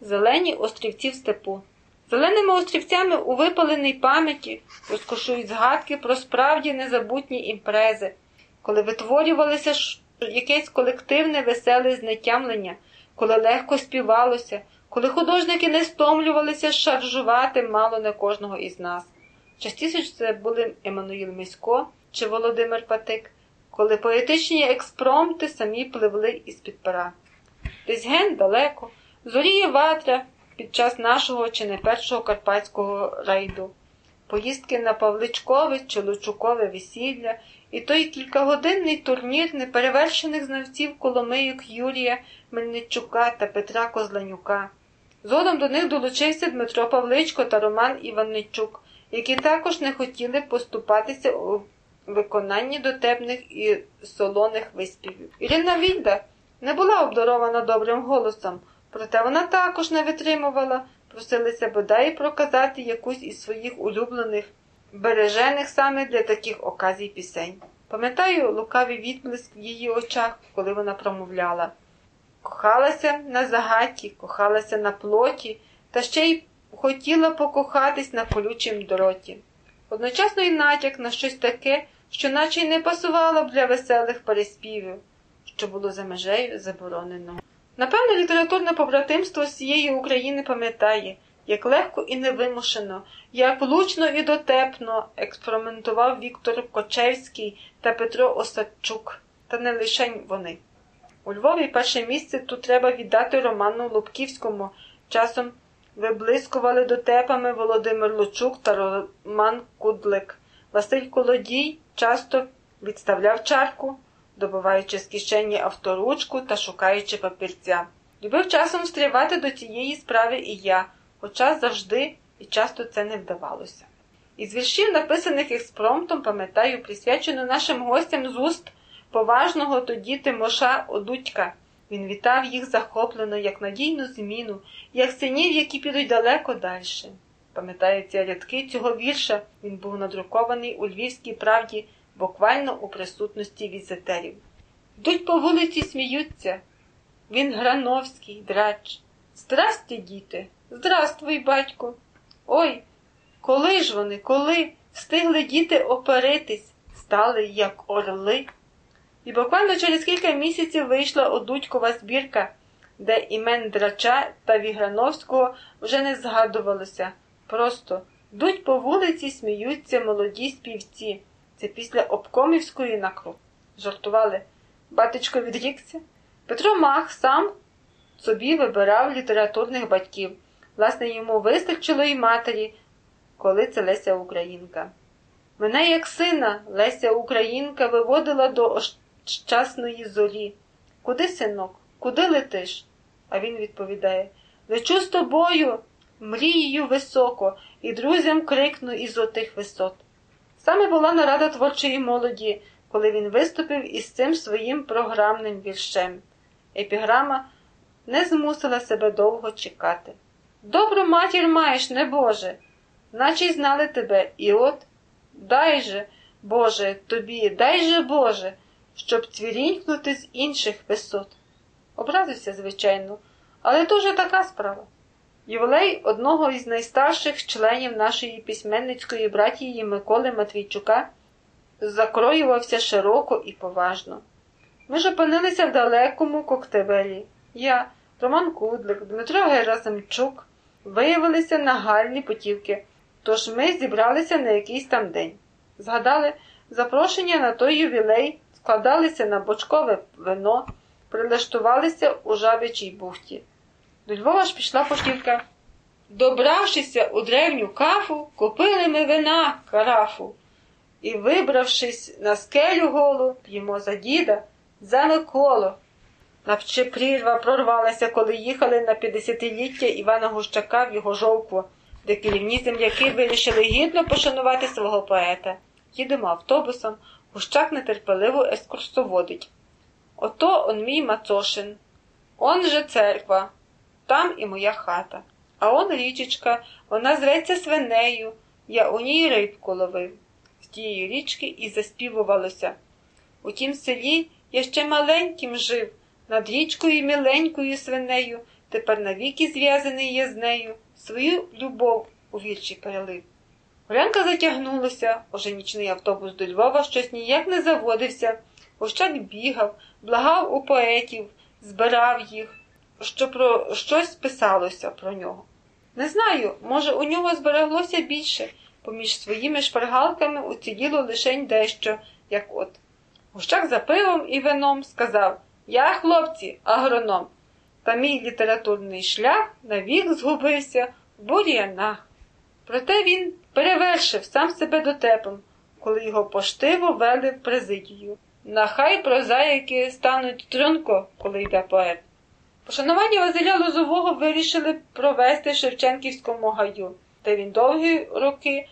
зелені острівці в степу. Зеленими острівцями у випаленій пам'яті розкошують згадки про справді незабутні імпрези, коли витворювалося якесь колективне веселе знетямлення, коли легко співалося, коли художники не стомлювалися шаржувати мало не кожного із нас. Частіше це були Еммануїл Місько чи Володимир Патик, коли поетичні експромти самі пливли із-під пера. Десь ген далеко, зоріє ватря під час нашого чи не першого карпатського рейду, поїздки на Павличкове чи Лучукове весілля і той кількагодинний турнір неперевершених знавців Коломийок Юрія Мельничука та Петра Козланюка. Згодом до них долучився Дмитро Павличко та Роман Іванничук, які також не хотіли поступатися у виконанні дотепних і солоних виспівів. Ірина Вільда не була обдарована добрим голосом, проте вона також не витримувала, просилися бодай проказати якусь із своїх улюблених, бережених саме для таких оказій пісень. Пам'ятаю лукавий відблиск в її очах, коли вона промовляла. Кохалася на загаті, кохалася на плоті, та ще й хотіла покохатись на колючім дороті. Одночасно й натяк на щось таке, що наче й не пасувало б для веселих переспівів, що було за межею забороненого. Напевно, літературне побратимство з цієї України пам'ятає, як легко і невимушено, як влучно і дотепно експериментував Віктор Кочевський та Петро Осадчук, та не лише вони. У Львові перше місце тут треба віддати Роману Лубківському. Часом виблискували дотепами Володимир Лучук та Роман Кудлик. Василь Колодій часто відставляв чарку, добуваючи з кишені авторучку та шукаючи папірця. Любив часом встрівати до цієї справи і я, хоча завжди і часто це не вдавалося. Із віршів, написаних експромтом, пам'ятаю, присвячену нашим гостям з уст поважного тоді Тимоша Одудька. Він вітав їх захоплено, як надійну зміну, як синів, які підуть далеко далі. Пам'ятаю ці рядки цього вірша, він був надрукований у Львівській правді, буквально у присутності візитерів. Йдуть по вулиці, сміються. Він Грановський, драч. Здрасті, діти, здравствуй, батько. Ой, коли ж вони, коли встигли діти оперитись, стали, як орли. І буквально через кілька місяців вийшла одудькова збірка, де імен Драча та Віграновського вже не згадувалося. Просто йдуть по вулиці, сміються молоді співці. Це після обкомівської накру. Жартували. Батечко відрікся. Петро Мах сам собі вибирав літературних батьків. Власне, йому вистачило й матері, коли це Леся Українка. Мене, як сина, Леся Українка виводила до щасної зорі. Куди, синок, куди летиш? А він відповідає Лечу з тобою, мрією високо, і друзям крикну із отих висот. Саме була нарада творчої молоді, коли він виступив із цим своїм програмним віршем. Епіграма не змусила себе довго чекати. Добру матір маєш, небоже, наче й знали тебе, і от дай же, Боже, тобі, дай же, Боже щоб цвірінькнути з інших висот. Образився, звичайно, але то вже така справа. Ювелей одного із найстарших членів нашої письменницької братії Миколи Матвійчука закроювався широко і поважно. Ми ж опинилися в далекому коктебелі. Я, Роман Кудлик, Дмитро Герасимчук виявилися на гальні путівки, тож ми зібралися на якийсь там день. Згадали запрошення на той ювілей складалися на бочкове вино, прилаштувалися у жабячій бухті. До Львова ж пішла поштівка. Добравшися у древню кафу, купили ми вина карафу. І, вибравшись на скелю голу, п'ємо за діда, за Миколу. Навче прірва прорвалася, коли їхали на п'ятдесятиліття Івана Гущака в його жовкву, де керівні земляки вирішили гідно пошанувати свого поета. Їдемо автобусом, Гущак нетерпеливо ескурсоводить. Ото он мій Мацошин, он же церква, там і моя хата. А он річечка, вона зветься свинею, я у ній рибку ловив. З тієї річки і заспівувалося. У тім селі я ще маленьким жив, над річкою міленькою свинею тепер навіки зв'язаний є з нею, свою любов у вірші перелив. Олянка затягнулася, уже нічний автобус до Львова щось ніяк не заводився, Ощак бігав, благав у поетів, збирав їх, що про щось писалося про нього. Не знаю, може, у нього збереглося більше, поміж своїми шпаргалками уціліло лишень дещо, як от. Гущак за пивом і вином сказав Я, хлопці, агроном, та мій літературний шлях навік згубився в бур'янах. Проте він перевершив сам себе дотепом, коли його поштиво вели в президію. Нахай прозаїки стануть тронко, коли йде поет. Пошанування Василя Лозового вирішили провести в Шевченківському гаю, де він довгі роки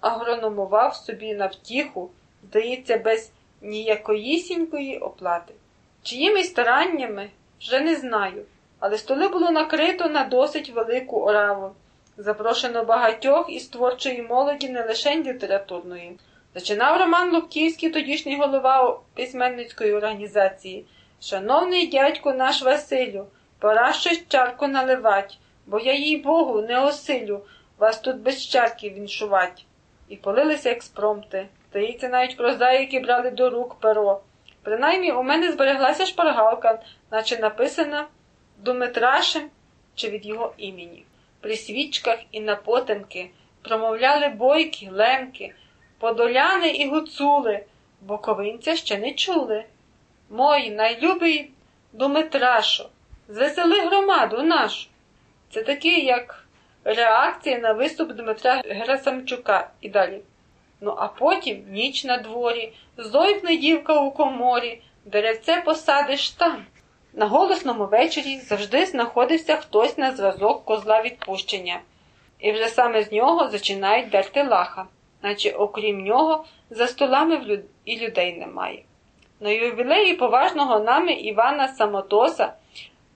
агрономував собі на втіху, здається, без ніякоїсінької оплати. Чиїми стараннями вже не знаю, але столи було накрито на досить велику ораву. Запрошено багатьох із творчої молоді не лише літературної. Зачинав Роман Лубківський, тодішній голова письменницької організації. Шановний дядько наш Василю, пора щось чарку наливать, бо я, їй Богу, не осилю вас тут без чарки віншувать. І полилися експромти. Здається, навіть прозаїки брали до рук перо. Принаймні у мене збереглася шпаргалка, наче написана Думитрашем чи від його імені. При свічках і на потемки промовляли бойки, лемки, подоляни і гуцули, боковинця ще не чули. Мой найлюбий Думитрашо, звесели громаду нашу. Це такий, як реакція на виступ Дмитра Герасамчука і далі. Ну, а потім ніч на дворі, зойкне дівка у коморі, деревце посадиш там. На голосному вечорі завжди знаходився хтось на зразок козла відпущення, і вже саме з нього зачинають дерти лаха, наче окрім нього за столами і людей немає. На ювілеї поважного нами Івана Самотоса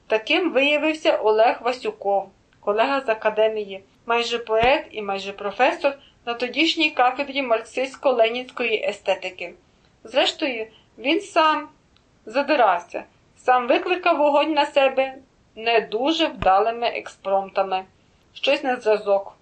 таким виявився Олег Васюков, колега з академії, майже поет і майже професор на тодішній кафедрі марксистсько-ленінської естетики. Зрештою, він сам задирався, сам викликав вогонь на себе не дуже вдалими експромтами. Щось на зразок.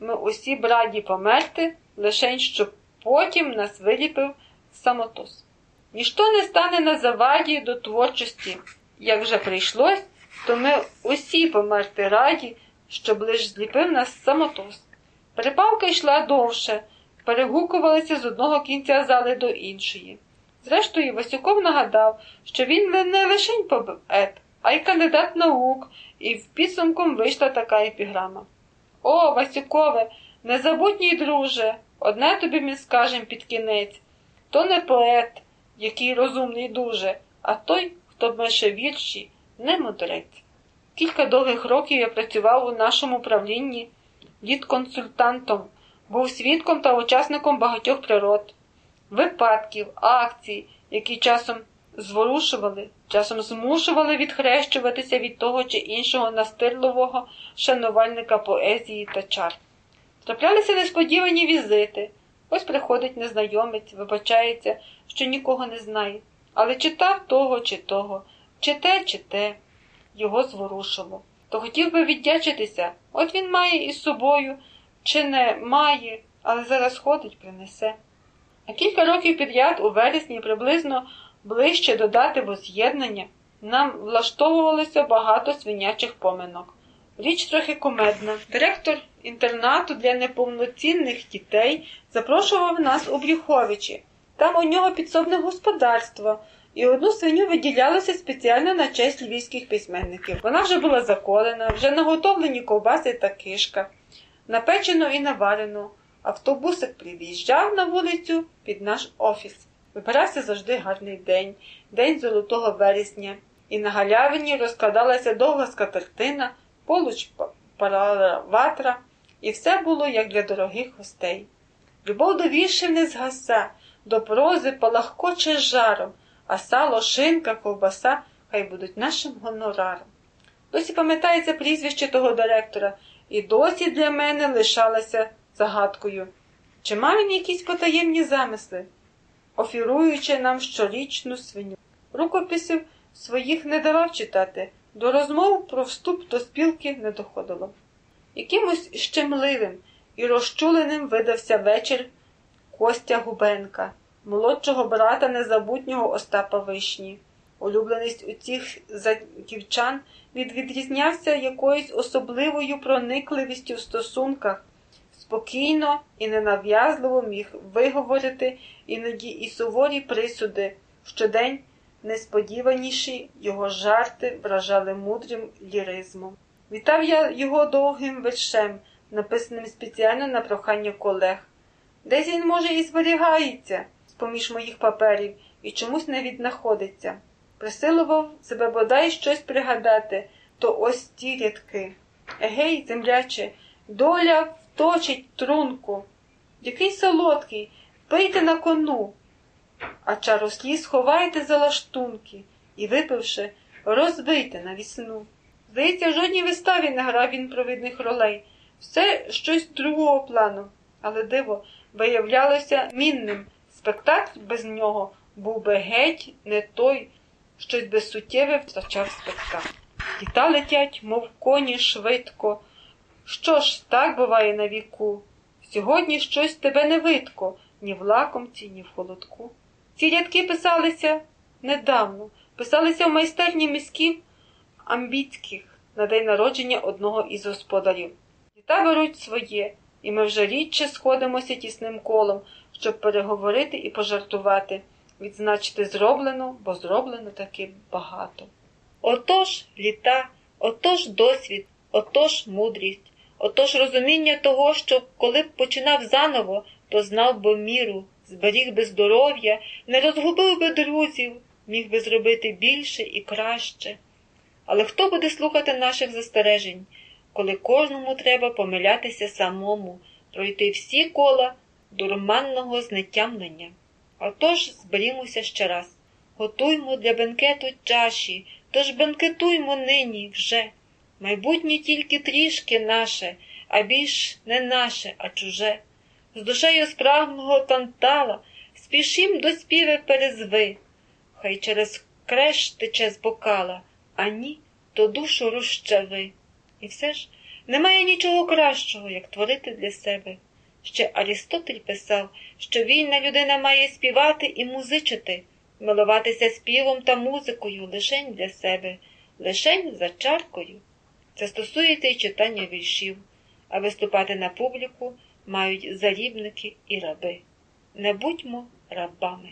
Ми усі б раді померти, лишень щоб потім нас виліпив самотос. Ніщо не стане на заваді до творчості. Як вже прийшлось, то ми усі померти раді, щоб лиш зліпив нас самотос. Перепалка йшла довше, перегукувалися з одного кінця зали до іншої. Зрештою, Васюков нагадав, що він не лише поет, а й кандидат наук, і в підсумком вийшла така епіграма. О, Васюкове, незабутній друже, одне тобі ми скажем під кінець то не поет, який розумний дуже, а той, хто пише вірші, не мудрець. Кілька довгих років я працював у нашому правлінні літконсультантом, був свідком та учасником багатьох природ, випадків, акцій, які часом зворушували, часом змушували відхрещуватися від того чи іншого настирливого шанувальника поезії та чар. Траплялися несподівані візити. Ось приходить незнайомець, вибачається, що нікого не знає, але читав того чи того, чи те, чи те, його зворушило. То хотів би віддячитися, от він має із собою, чи не має, але зараз ходить, принесе. А кілька років підряд у вересні приблизно ближче до дати воз'єднання нам влаштовувалося багато свинячих поминок. Річ трохи кумедна. Директор інтернату для неповноцінних дітей запрошував нас у Брюховичі. Там у нього підсобне господарство, і одну свиню виділялося спеціально на честь львівських письменників. Вона вже була заколена, вже наготовлені ковбаси та кишка, напечено і наварено. Автобусик приїжджав на вулицю під наш офіс. Вибирався завжди гарний день, день золотого вересня, і на галявині розкладалася довга скатертина, получ парала ватра, і все було як для дорогих гостей. Любов до віршів не згаса, до прози палахкоче жаром, а сало, шинка, ковбаса хай будуть нашим гонораром. Досі пам'ятається прізвище того директора, і досі для мене лишалося загадкою. Чи мав він якісь потаємні замисли, офіруючи нам щорічну свиню? Рукописів своїх не давав читати, До розмов про вступ до спілки не доходило. Якимось щемливим і розчуленим видався вечір Костя Губенка, молодшого брата незабутнього Остапа Вишні. Улюбленість у цих заківчан від відрізнявся якоюсь особливою проникливістю в стосунках, спокійно і ненав'язливо міг виговорити іноді і суворі присуди. Щодень несподіваніші його жарти вражали мудрим ліризмом. Вітав я його довгим вершем, написаним спеціально на прохання колег. Десь він, може, і зберігається з поміж моїх паперів і чомусь не віднаходиться. Присилував себе бодай щось пригадати, то ось ті рядки. Егей, земляче, доля вточить трунку. Який солодкий, пийте на кону, а чарослі сховайте за лаштунки і, випивши, розбийте на вісну. Здається, в жодній виставі не грав він провідних ролей, все щось другого плану, але диво виявлялося мінним. Спектакль без нього був би геть не той, щось безсуттєве втрачав спектакль. Літа летять, мов коні швидко. Що ж, так буває на віку. Сьогодні щось тебе не видко, ні в лакомці, ні в холодку. Ці рядки писалися недавно, писалися в майстерні міськів амбіцьких на день народження одного із господарів. Літа беруть своє, і ми вже рідше сходимося тісним колом, щоб переговорити і пожартувати, відзначити зроблено, бо зроблено таки багато. Отож літа, отож досвід, отож мудрість, отож розуміння того, що коли б починав заново, то знав би міру, зберіг би здоров'я, не розгубив би друзів, міг би зробити більше і краще. Але хто буде слухати наших застережень, коли кожному треба помилятися самому, пройти всі кола дурманного знетямлення? Отож зберімося ще раз, готуймо для бенкету чаші, тож бенкетуймо нині вже. Майбутнє тільки трішки наше, а більш не наше, а чуже. З душею справного тантала спішім до співи перезви, хай через креш тече з бокала, а ні, то душу розчави. І все ж немає нічого кращого, як творити для себе. Ще Арістотель писав, що вільна людина має співати і музичити, милуватися співом та музикою лишень для себе, лишень за чаркою. Це стосується і читання віршів, а виступати на публіку мають зарібники і раби. Не будьмо рабами.